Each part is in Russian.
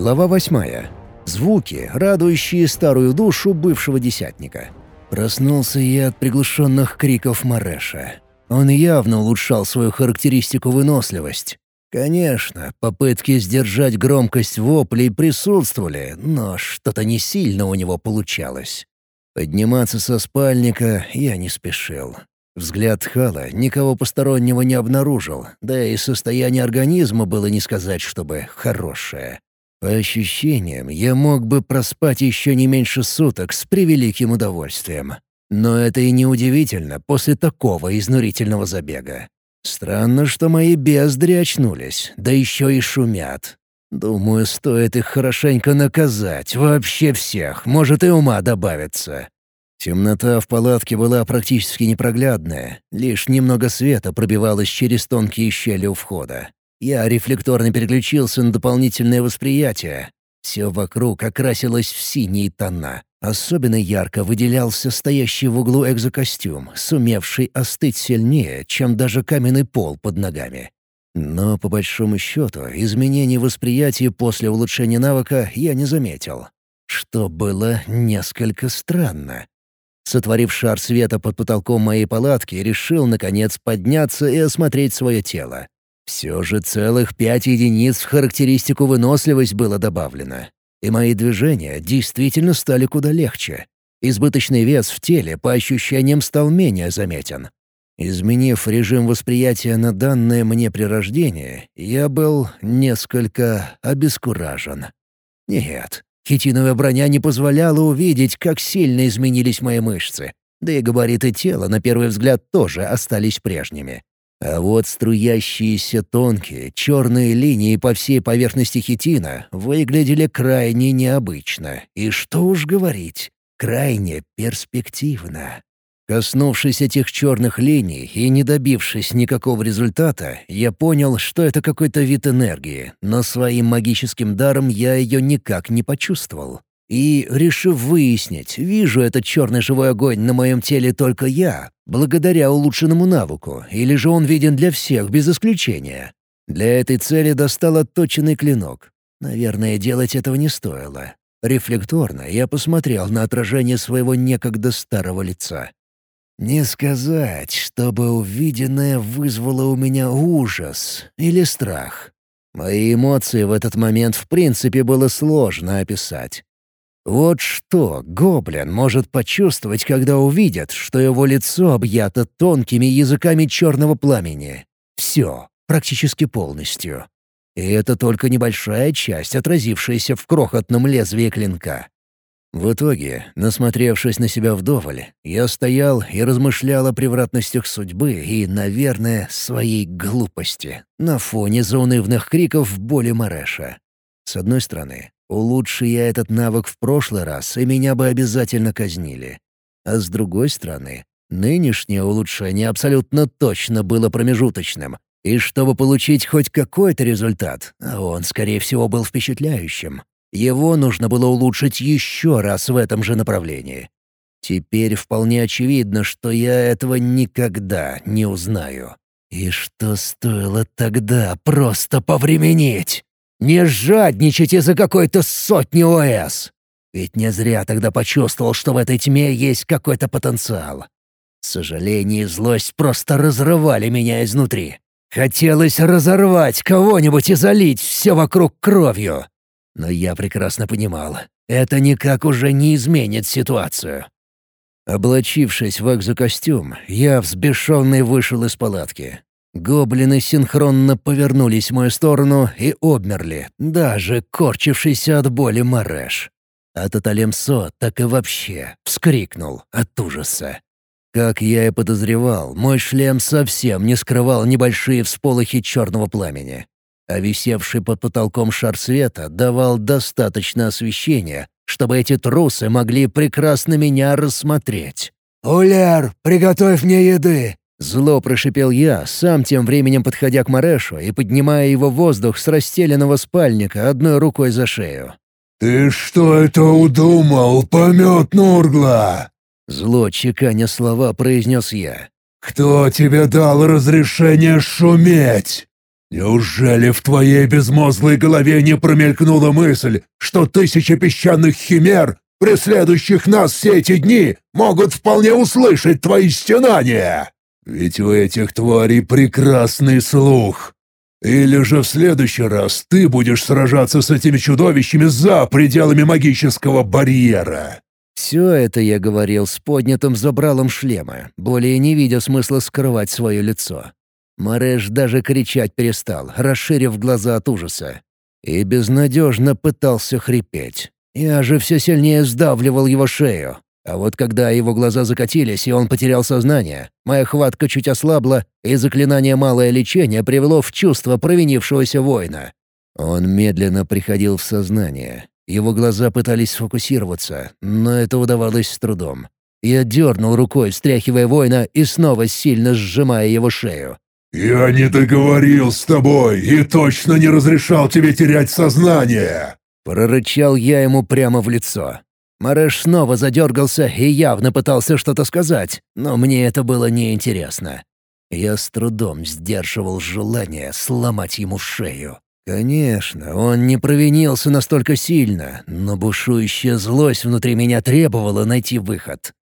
Глава восьмая. Звуки, радующие старую душу бывшего десятника. Проснулся я от приглушенных криков Мареша. Он явно улучшал свою характеристику выносливость. Конечно, попытки сдержать громкость воплей присутствовали, но что-то не сильно у него получалось. Подниматься со спальника я не спешил. Взгляд Хала никого постороннего не обнаружил, да и состояние организма было не сказать, чтобы хорошее. По ощущениям, я мог бы проспать еще не меньше суток с превеликим удовольствием. Но это и не удивительно после такого изнурительного забега. Странно, что мои бездри очнулись, да еще и шумят. Думаю, стоит их хорошенько наказать, вообще всех, может и ума добавится. Темнота в палатке была практически непроглядная, лишь немного света пробивалось через тонкие щели у входа. Я рефлекторно переключился на дополнительное восприятие. Все вокруг окрасилось в синие тона. Особенно ярко выделялся стоящий в углу экзокостюм, сумевший остыть сильнее, чем даже каменный пол под ногами. Но, по большому счету, изменений восприятия после улучшения навыка я не заметил. Что было несколько странно. Сотворив шар света под потолком моей палатки, решил, наконец, подняться и осмотреть свое тело. Все же целых пять единиц в характеристику выносливость было добавлено и мои движения действительно стали куда легче. Избыточный вес в теле по ощущениям стал менее заметен. Изменив режим восприятия на данное мне при рождении, я был несколько обескуражен. Нет, хитиновая броня не позволяла увидеть, как сильно изменились мои мышцы, да и габариты тела на первый взгляд тоже остались прежними. А вот струящиеся тонкие, черные линии по всей поверхности хитина выглядели крайне необычно. И что уж говорить, крайне перспективно. Коснувшись этих черных линий и не добившись никакого результата, я понял, что это какой-то вид энергии, но своим магическим даром я ее никак не почувствовал. И, решив выяснить, вижу этот черный живой огонь на моем теле только я, благодаря улучшенному навыку, или же он виден для всех без исключения. Для этой цели достал отточенный клинок. Наверное, делать этого не стоило. Рефлекторно я посмотрел на отражение своего некогда старого лица. Не сказать, чтобы увиденное вызвало у меня ужас или страх. Мои эмоции в этот момент в принципе было сложно описать. Вот что гоблин может почувствовать, когда увидит, что его лицо объято тонкими языками черного пламени. Все, практически полностью. И это только небольшая часть, отразившаяся в крохотном лезвии клинка. В итоге, насмотревшись на себя вдоволь, я стоял и размышлял о превратностях судьбы и, наверное, своей глупости на фоне заунывных криков боли Мареша. С одной стороны, Улучши я этот навык в прошлый раз, и меня бы обязательно казнили. А с другой стороны, нынешнее улучшение абсолютно точно было промежуточным. И чтобы получить хоть какой-то результат, а он, скорее всего, был впечатляющим, его нужно было улучшить еще раз в этом же направлении. Теперь вполне очевидно, что я этого никогда не узнаю. И что стоило тогда просто повременить? Не жадничайте за какой-то сотни ОС. Ведь не зря тогда почувствовал, что в этой тьме есть какой-то потенциал. Сожаление и злость просто разрывали меня изнутри. Хотелось разорвать кого-нибудь и залить все вокруг кровью. Но я прекрасно понимал, это никак уже не изменит ситуацию. Облачившись в экзокостюм, я взбешенный вышел из палатки. Гоблины синхронно повернулись в мою сторону и обмерли, даже корчившийся от боли Мареш. А Таталемсо так и вообще вскрикнул от ужаса. Как я и подозревал, мой шлем совсем не скрывал небольшие всполохи черного пламени. А висевший под потолком шар света давал достаточно освещения, чтобы эти трусы могли прекрасно меня рассмотреть. «Уляр, приготовь мне еды!» Зло прошипел я, сам тем временем подходя к Марешу и поднимая его в воздух с расстеленного спальника одной рукой за шею. «Ты что это удумал, помет Нургла?» Зло чеканя слова произнес я. «Кто тебе дал разрешение шуметь?» Неужели в твоей безмозглой голове не промелькнула мысль, что тысячи песчаных химер, преследующих нас все эти дни, могут вполне услышать твои стенания? Ведь у этих тварей прекрасный слух. Или же в следующий раз ты будешь сражаться с этими чудовищами за пределами магического барьера?» Все это я говорил с поднятым забралом шлема, более не видя смысла скрывать свое лицо. Мареш даже кричать перестал, расширив глаза от ужаса. И безнадежно пытался хрипеть. Я же все сильнее сдавливал его шею. А вот когда его глаза закатились, и он потерял сознание, моя хватка чуть ослабла, и заклинание «Малое лечение» привело в чувство провинившегося воина. Он медленно приходил в сознание. Его глаза пытались сфокусироваться, но это удавалось с трудом. Я дернул рукой, стряхивая воина, и снова сильно сжимая его шею. «Я не договорил с тобой и точно не разрешал тебе терять сознание!» Прорычал я ему прямо в лицо. Мареш снова задергался и явно пытался что-то сказать, но мне это было неинтересно. Я с трудом сдерживал желание сломать ему шею. Конечно, он не провинился настолько сильно, но бушующая злость внутри меня требовала найти выход.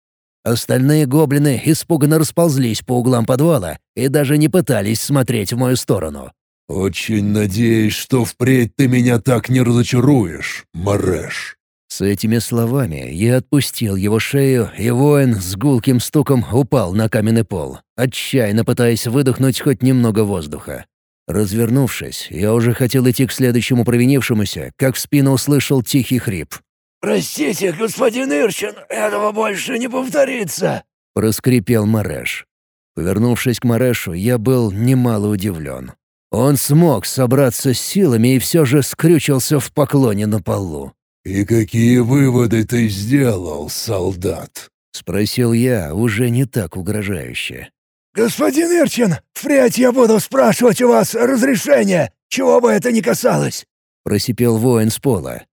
Остальные гоблины испуганно расползлись по углам подвала и даже не пытались смотреть в мою сторону. «Очень надеюсь, что впредь ты меня так не разочаруешь, Мареш». С этими словами я отпустил его шею, и воин с гулким стуком упал на каменный пол, отчаянно пытаясь выдохнуть хоть немного воздуха. Развернувшись, я уже хотел идти к следующему провинившемуся, как в спину услышал тихий хрип. «Простите, господин Ирчин, этого больше не повторится!» — проскрипел Мареш. Повернувшись к Марешу, я был немало удивлен. Он смог собраться с силами и все же скрючился в поклоне на полу. «И какие выводы ты сделал, солдат?» — спросил я, уже не так угрожающе. «Господин Ирчин, впредь я буду спрашивать у вас разрешение, чего бы это ни касалось!» — просипел воин с пола.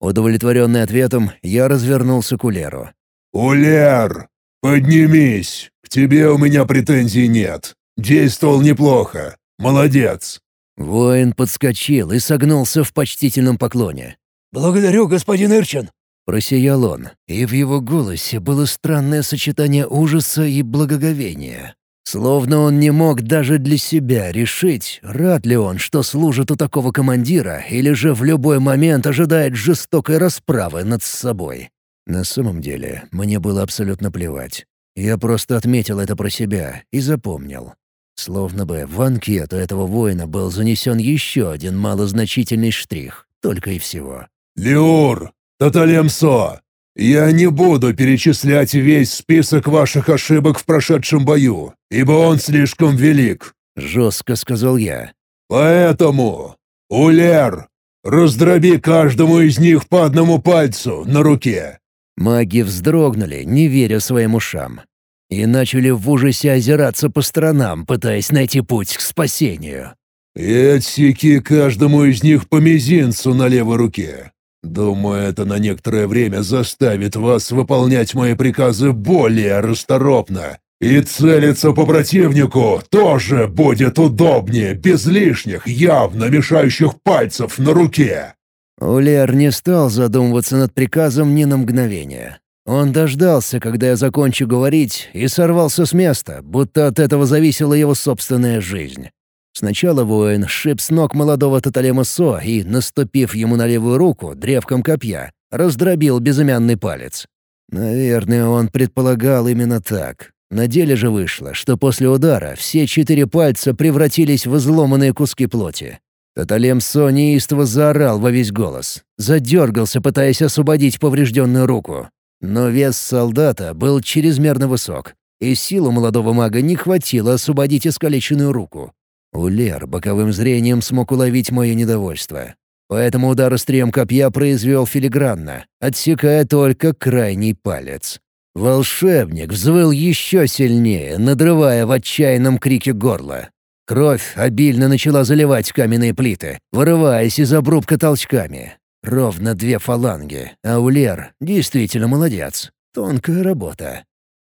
Удовлетворенный ответом, я развернулся к Улеру. «Улер, поднимись! К тебе у меня претензий нет. Действовал неплохо. Молодец!» Воин подскочил и согнулся в почтительном поклоне. «Благодарю, господин Ирчин!» Просиял он, и в его голосе было странное сочетание ужаса и благоговения. Словно он не мог даже для себя решить, рад ли он, что служит у такого командира, или же в любой момент ожидает жестокой расправы над собой. На самом деле, мне было абсолютно плевать. Я просто отметил это про себя и запомнил. Словно бы в анкету этого воина был занесен еще один малозначительный штрих, только и всего. «Леур! Таталемсо! «Я не буду перечислять весь список ваших ошибок в прошедшем бою, ибо он слишком велик», — жестко сказал я. «Поэтому, Улер, раздроби каждому из них по одному пальцу на руке». Маги вздрогнули, не веря своим ушам, и начали в ужасе озираться по сторонам, пытаясь найти путь к спасению. «И отсеки каждому из них по мизинцу на левой руке. Думаю, это на некоторое время заставит вас выполнять мои приказы более расторопно. И целиться по противнику тоже будет удобнее, без лишних, явно мешающих пальцев на руке». Улер не стал задумываться над приказом ни на мгновение. Он дождался, когда я закончу говорить, и сорвался с места, будто от этого зависела его собственная жизнь. Сначала воин сшиб с ног молодого Таталема Со и, наступив ему на левую руку древком копья, раздробил безымянный палец. Наверное, он предполагал именно так. На деле же вышло, что после удара все четыре пальца превратились в изломанные куски плоти. Таталем Со неистово заорал во весь голос. Задергался, пытаясь освободить поврежденную руку. Но вес солдата был чрезмерно высок, и силу молодого мага не хватило освободить искалеченную руку. Улер боковым зрением смог уловить мое недовольство. Поэтому удар острием копья произвел филигранно, отсекая только крайний палец. Волшебник взвыл еще сильнее, надрывая в отчаянном крике горло. Кровь обильно начала заливать каменные плиты, вырываясь из обрубка толчками. Ровно две фаланги, а Улер действительно молодец. Тонкая работа.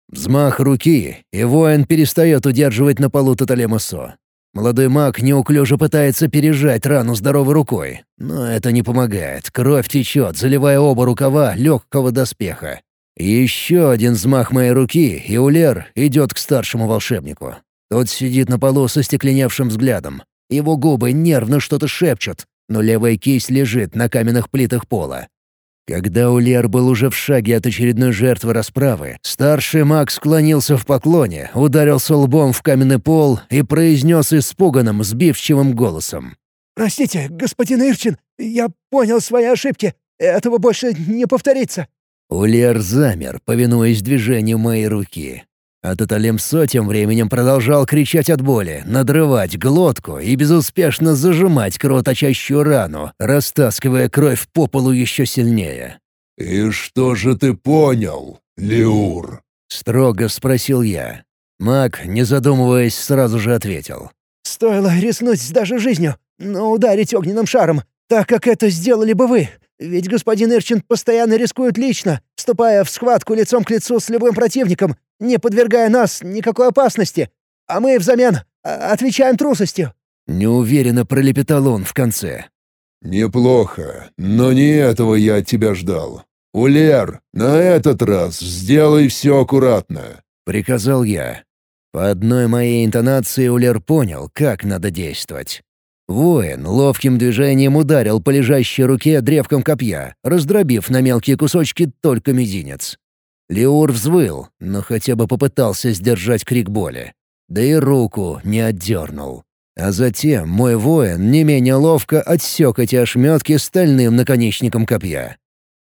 Взмах руки, и воин перестает удерживать на полу Таталемасо. Молодой маг неуклюже пытается пережать рану здоровой рукой, но это не помогает. Кровь течет, заливая оба рукава легкого доспеха. Еще один взмах моей руки, и Улер идет к старшему волшебнику. Тот сидит на полу со стекленевшим взглядом. Его губы нервно что-то шепчут, но левая кисть лежит на каменных плитах пола. Когда Ульяр был уже в шаге от очередной жертвы расправы, старший маг склонился в поклоне, ударился лбом в каменный пол и произнес испуганным, сбивчивым голосом. «Простите, господин Ирчин, я понял свои ошибки. Этого больше не повторится». Ульяр замер, повинуясь движению моей руки. А Таталемсо тем временем продолжал кричать от боли, надрывать глотку и безуспешно зажимать кровоточащую рану, растаскивая кровь по полу еще сильнее. «И что же ты понял, Леур?» — строго спросил я. Маг, не задумываясь, сразу же ответил. «Стоило рискнуть даже жизнью, но ударить огненным шаром, так как это сделали бы вы. Ведь господин Ирчин постоянно рискует лично, вступая в схватку лицом к лицу с любым противником, не подвергая нас никакой опасности. А мы взамен а, отвечаем трусостью». Неуверенно пролепетал он в конце. «Неплохо, но не этого я от тебя ждал. Улер, на этот раз сделай все аккуратно», — приказал я. По одной моей интонации Улер понял, как надо действовать. Воин ловким движением ударил по лежащей руке древком копья, раздробив на мелкие кусочки только мизинец. Леур взвыл, но хотя бы попытался сдержать крик боли. Да и руку не отдернул. А затем мой воин не менее ловко отсек эти ошметки стальным наконечником копья.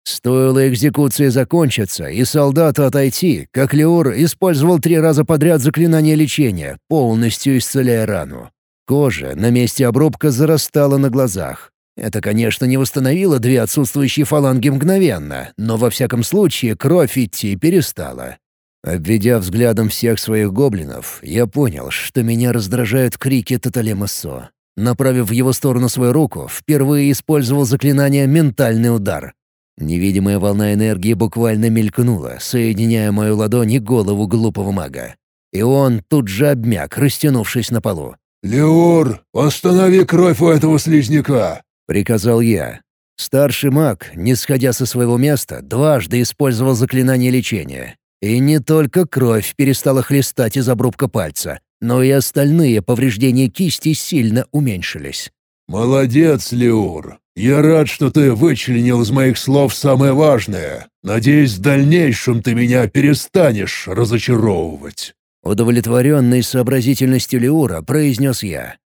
Стоило экзекуции закончиться и солдату отойти, как Леур использовал три раза подряд заклинание лечения, полностью исцеляя рану. Кожа на месте обрубка зарастала на глазах. Это, конечно, не восстановило две отсутствующие фаланги мгновенно, но во всяком случае кровь идти перестала. Обведя взглядом всех своих гоблинов, я понял, что меня раздражают крики Таталемассо. Направив в его сторону свою руку, впервые использовал заклинание «Ментальный удар». Невидимая волна энергии буквально мелькнула, соединяя мою ладонь и голову глупого мага. И он тут же обмяк, растянувшись на полу. «Леор, останови кровь у этого слизняка!» — приказал я. Старший маг, не сходя со своего места, дважды использовал заклинание лечения. И не только кровь перестала хлестать из обрубка пальца, но и остальные повреждения кисти сильно уменьшились. «Молодец, Леур. Я рад, что ты вычленил из моих слов самое важное. Надеюсь, в дальнейшем ты меня перестанешь разочаровывать». Удовлетворенный сообразительностью Леура, произнес я.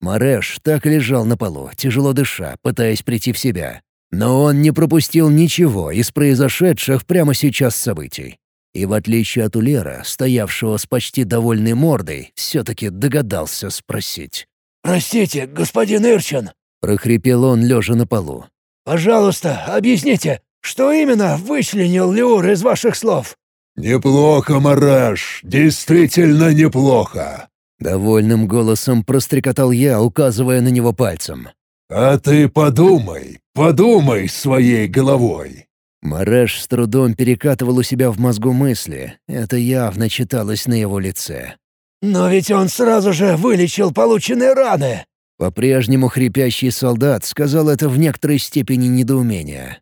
Мареш так и лежал на полу, тяжело дыша, пытаясь прийти в себя. Но он не пропустил ничего из произошедших прямо сейчас событий. И в отличие от Улера, стоявшего с почти довольной мордой, все-таки догадался спросить. «Простите, господин Ирчин!» — прохрипел он, лежа на полу. «Пожалуйста, объясните, что именно вычленил Леур из ваших слов?» «Неплохо, Мараш, действительно неплохо!» Довольным голосом прострекотал я, указывая на него пальцем. «А ты подумай, подумай своей головой!» Мараш с трудом перекатывал у себя в мозгу мысли. Это явно читалось на его лице. «Но ведь он сразу же вылечил полученные раны!» По-прежнему хрипящий солдат сказал это в некоторой степени недоумения.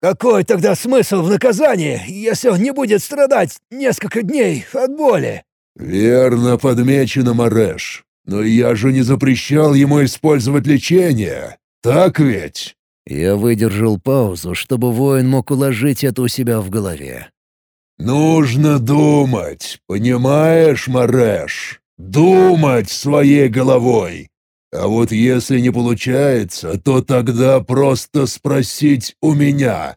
Какой тогда смысл в наказании, если он не будет страдать несколько дней от боли?» «Верно подмечено, Мареш. Но я же не запрещал ему использовать лечение. Так ведь?» Я выдержал паузу, чтобы воин мог уложить это у себя в голове. «Нужно думать, понимаешь, Мареш? Думать своей головой. А вот если не получается, то тогда просто спросить у меня.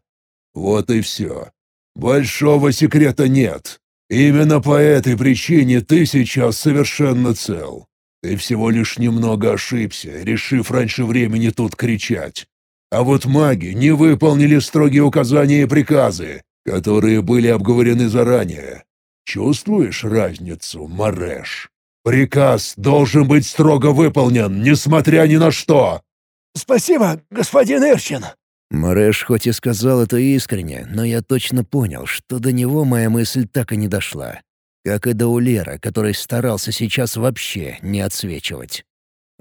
Вот и все. Большого секрета нет. Именно по этой причине ты сейчас совершенно цел. Ты всего лишь немного ошибся, решив раньше времени тут кричать. А вот маги не выполнили строгие указания и приказы, которые были обговорены заранее. Чувствуешь разницу, Мареш? Приказ должен быть строго выполнен, несмотря ни на что!» «Спасибо, господин Ирчин!» Мареш хоть и сказал это искренне, но я точно понял, что до него моя мысль так и не дошла. Как и до Улера, который старался сейчас вообще не отсвечивать.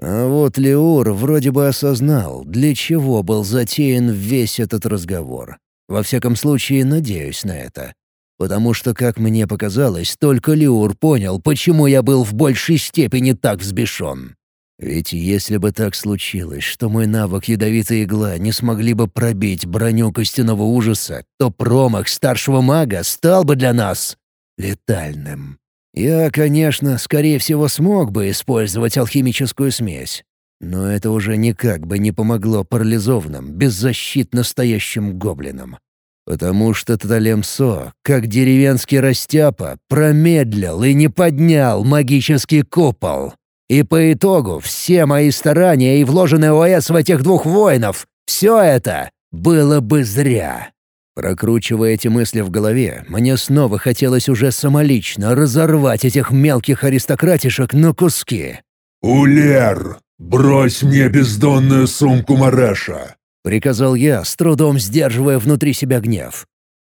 А вот Леур вроде бы осознал, для чего был затеян весь этот разговор. Во всяком случае, надеюсь на это. Потому что, как мне показалось, только Леур понял, почему я был в большей степени так взбешен. Ведь если бы так случилось, что мой навык ядовитая игла не смогли бы пробить броню костяного ужаса, то промах старшего мага стал бы для нас летальным. Я, конечно, скорее всего, смог бы использовать алхимическую смесь, но это уже никак бы не помогло парализованным, беззащитно стоящим гоблинам. Потому что Таталемсо, как деревенский растяпа, промедлил и не поднял магический купол. И по итогу все мои старания и вложенные ОС в этих двух воинов, все это было бы зря. Прокручивая эти мысли в голове, мне снова хотелось уже самолично разорвать этих мелких аристократишек на куски. «Улер, брось мне бездонную сумку Мареша!» — приказал я, с трудом сдерживая внутри себя гнев.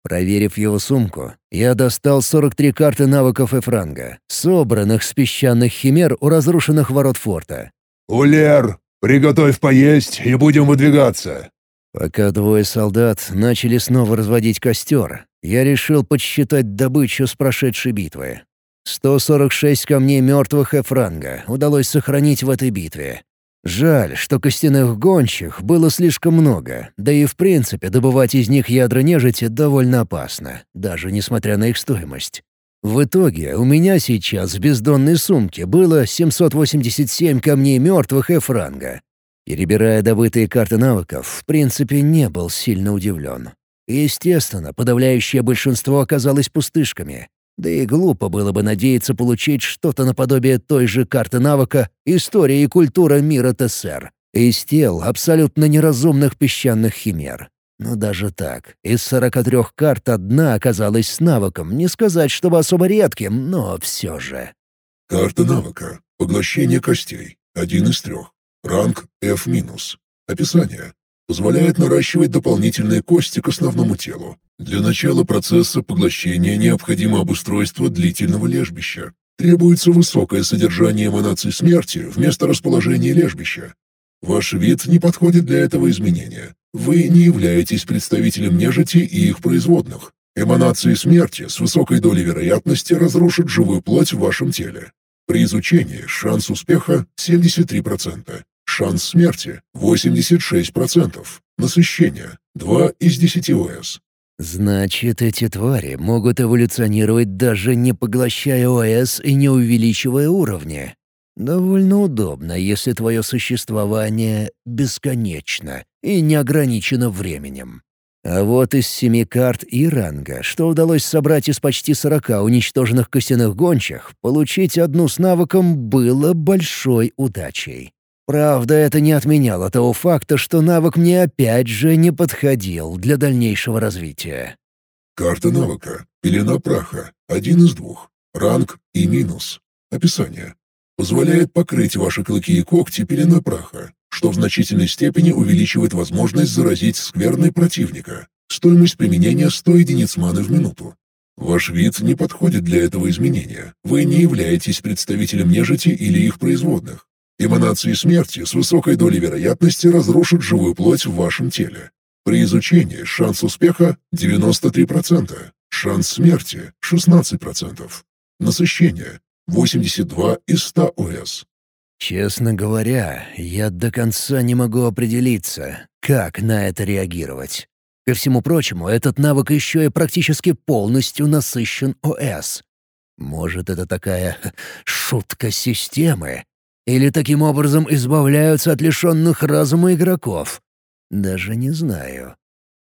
Проверив его сумку, я достал 43 карты навыков Эфранга, собранных с песчаных химер у разрушенных ворот форта. «Улер, приготовь поесть и будем выдвигаться!» Пока двое солдат начали снова разводить костер, я решил подсчитать добычу с прошедшей битвы. 146 камней мертвых Эфранга удалось сохранить в этой битве. Жаль, что костяных гончих было слишком много, да и в принципе добывать из них ядра нежити довольно опасно, даже несмотря на их стоимость. В итоге у меня сейчас в бездонной сумке было 787 камней мертвых Эфранга. Перебирая добытые карты навыков, в принципе не был сильно удивлен. Естественно, подавляющее большинство оказалось пустышками, да и глупо было бы надеяться получить что-то наподобие той же карты навыка «История и культура мира ТСР» из тел абсолютно неразумных песчаных химер. Но даже так, из 43 карт одна оказалась с навыком, не сказать, чтобы особо редким, но все же. Карта навыка. Поглощение костей. Один из трех. Ранг F-. Описание. Позволяет наращивать дополнительные кости к основному телу. Для начала процесса поглощения необходимо обустройство длительного лежбища. Требуется высокое содержание эманаций смерти вместо расположения лежбища. Ваш вид не подходит для этого изменения. Вы не являетесь представителем нежити и их производных. Эманации смерти с высокой долей вероятности разрушат живую плоть в вашем теле. При изучении шанс успеха 73%, шанс смерти 86%, насыщение 2 из 10 ОС. Значит, эти твари могут эволюционировать даже не поглощая ОС и не увеличивая уровни. Довольно удобно, если твое существование бесконечно и не ограничено временем. А вот из семи карт и ранга, что удалось собрать из почти сорока уничтоженных костяных гончих, получить одну с навыком было большой удачей. Правда, это не отменяло того факта, что навык мне опять же не подходил для дальнейшего развития. Карта навыка. Пелена праха. Один из двух. Ранг и минус. Описание. Позволяет покрыть ваши клыки и когти пеленой праха, что в значительной степени увеличивает возможность заразить скверной противника. Стоимость применения 100 единиц маны в минуту. Ваш вид не подходит для этого изменения. Вы не являетесь представителем нежити или их производных. Эманации смерти с высокой долей вероятности разрушат живую плоть в вашем теле. При изучении шанс успеха 93%, шанс смерти 16%, насыщение 82 из 100 ОС. Честно говоря, я до конца не могу определиться, как на это реагировать. Ко всему прочему, этот навык еще и практически полностью насыщен ОС. Может, это такая шутка системы, или таким образом избавляются от лишенных разума игроков? Даже не знаю.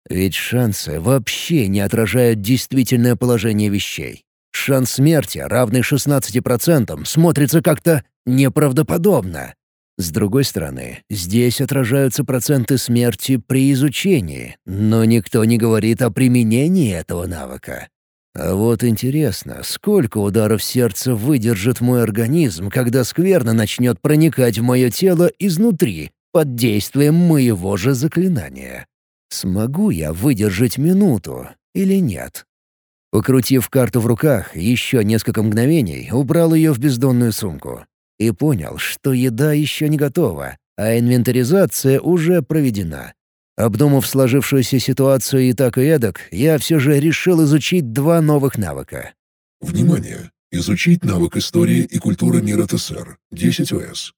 Ведь шансы вообще не отражают действительное положение вещей. Шанс смерти, равный 16%, смотрится как-то неправдоподобно. С другой стороны, здесь отражаются проценты смерти при изучении, но никто не говорит о применении этого навыка. А вот интересно, сколько ударов сердца выдержит мой организм, когда скверно начнет проникать в мое тело изнутри, под действием моего же заклинания? Смогу я выдержать минуту или нет? Покрутив карту в руках, еще несколько мгновений убрал ее в бездонную сумку. И понял, что еда еще не готова, а инвентаризация уже проведена. Обдумав сложившуюся ситуацию и так и эдак, я все же решил изучить два новых навыка. Внимание! Изучить навык истории и культуры мира ТСР. 10 ОС.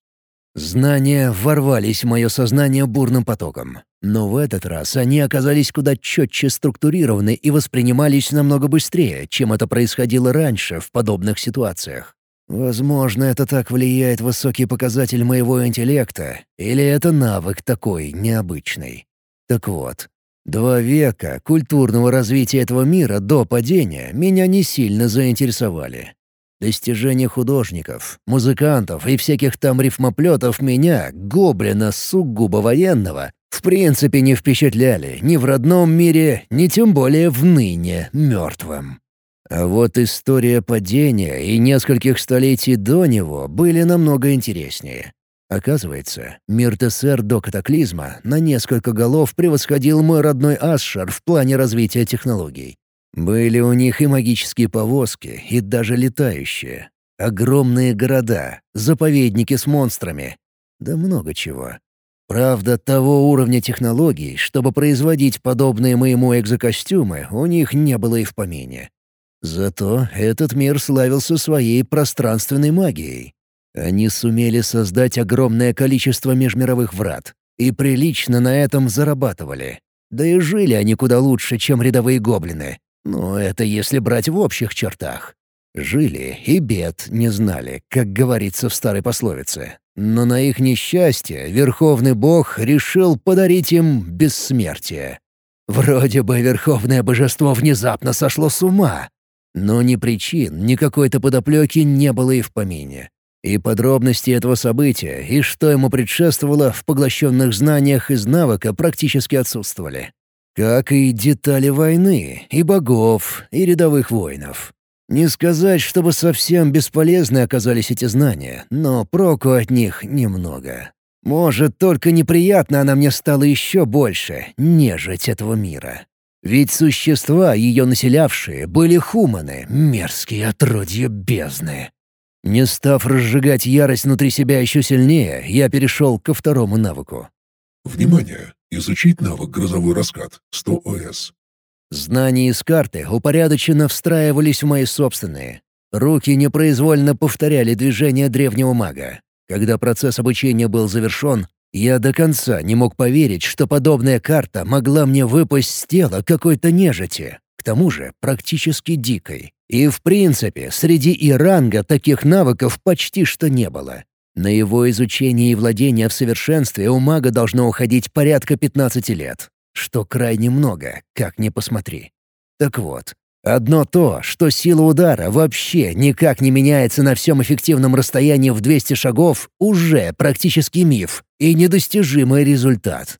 Знания ворвались в мое сознание бурным потоком. Но в этот раз они оказались куда четче структурированы и воспринимались намного быстрее, чем это происходило раньше в подобных ситуациях. Возможно, это так влияет высокий показатель моего интеллекта, или это навык такой необычный. Так вот, два века культурного развития этого мира до падения меня не сильно заинтересовали. Достижения художников, музыкантов и всяких там рифмоплетов меня, гоблина сугубо военного, в принципе не впечатляли ни в родном мире, ни тем более в ныне мертвом. А вот история падения и нескольких столетий до него были намного интереснее. Оказывается, мир ТСР до катаклизма на несколько голов превосходил мой родной Асшар в плане развития технологий. Были у них и магические повозки, и даже летающие. Огромные города, заповедники с монстрами. Да много чего. Правда, того уровня технологий, чтобы производить подобные моему экзокостюмы, у них не было и в помине. Зато этот мир славился своей пространственной магией. Они сумели создать огромное количество межмировых врат и прилично на этом зарабатывали. Да и жили они куда лучше, чем рядовые гоблины. Но это если брать в общих чертах. Жили и бед не знали, как говорится в старой пословице. Но на их несчастье Верховный Бог решил подарить им бессмертие. Вроде бы Верховное Божество внезапно сошло с ума. Но ни причин, ни какой-то подоплеки не было и в помине. И подробности этого события, и что ему предшествовало в поглощенных знаниях из навыка практически отсутствовали. Как и детали войны, и богов, и рядовых воинов. Не сказать, чтобы совсем бесполезны оказались эти знания, но проку от них немного. Может, только неприятно она мне стала еще больше, нежить этого мира. Ведь существа, ее населявшие, были хуманы, мерзкие отродья бездны. Не став разжигать ярость внутри себя еще сильнее, я перешел ко второму навыку. Внимание! Изучить навык «Грозовой раскат» 100 ОС. Знания из карты упорядоченно встраивались в мои собственные. Руки непроизвольно повторяли движения древнего мага. Когда процесс обучения был завершен, я до конца не мог поверить, что подобная карта могла мне выпасть с тела какой-то нежити, к тому же практически дикой. И в принципе, среди Иранга таких навыков почти что не было. На его изучение и владение в совершенстве у мага должно уходить порядка 15 лет, что крайне много, как ни посмотри. Так вот, одно то, что сила удара вообще никак не меняется на всем эффективном расстоянии в 200 шагов, уже практически миф и недостижимый результат.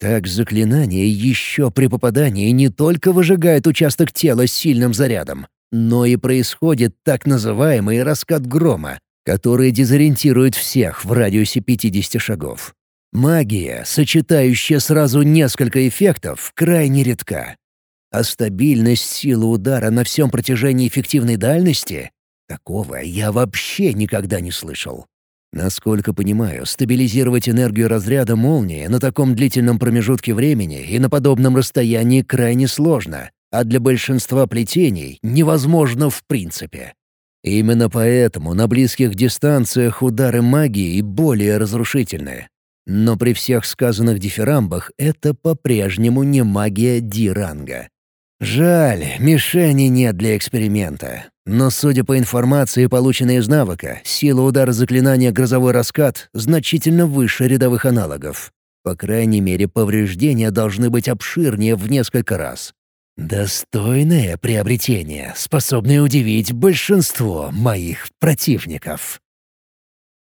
Так заклинание еще при попадании не только выжигает участок тела сильным зарядом, но и происходит так называемый раскат грома, которые дезориентируют всех в радиусе 50 шагов. Магия, сочетающая сразу несколько эффектов, крайне редка. А стабильность силы удара на всем протяжении эффективной дальности — такого я вообще никогда не слышал. Насколько понимаю, стабилизировать энергию разряда молнии на таком длительном промежутке времени и на подобном расстоянии крайне сложно, а для большинства плетений невозможно в принципе. Именно поэтому на близких дистанциях удары магии более разрушительны. Но при всех сказанных дифирамбах это по-прежнему не магия Ди-ранга. Жаль, мишени нет для эксперимента. Но судя по информации, полученной из навыка, сила удара заклинания «Грозовой раскат» значительно выше рядовых аналогов. По крайней мере, повреждения должны быть обширнее в несколько раз. Достойное приобретение, способное удивить большинство моих противников.